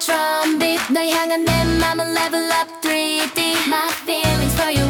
드럼빛 널 향한 내 맘은 level up 3D My feelings for you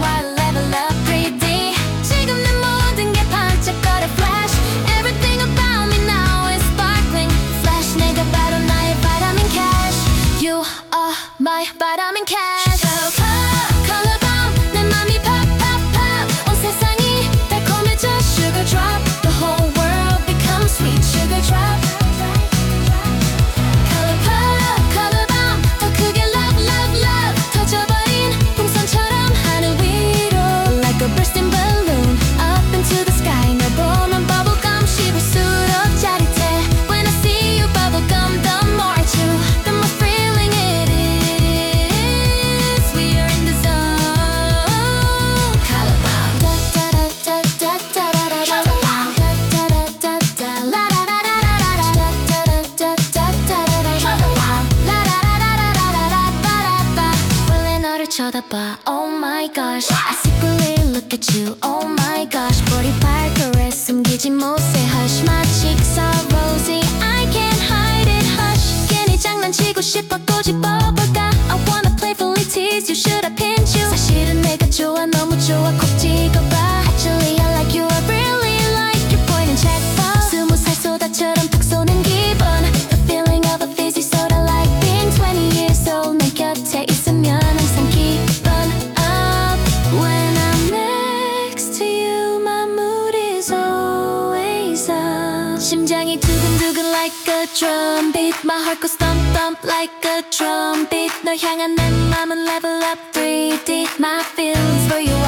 oh my gosh. I secretly look at you, oh my gosh. 머리 발걸에 숨기지 못해 hush. My cheeks are rosy, I can't hide it. Hush. 괜히 장난치고 싶어 꼬집 심장이 두근두근 like a drum beat My heart goes thump thump like a drum beat 널 향한 내 맘은 level up 3D My feelings for you.